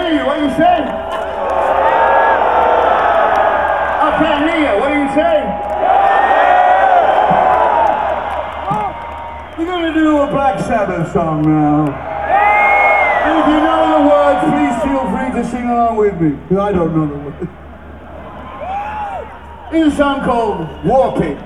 hear you. What do you say? I can't hear you. What do you say? Oh, we're gonna do a Black Sabbath song now. If you know the words, please feel free to sing along with me, because I don't know the words. It's a song called War Pigs.